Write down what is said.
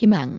희망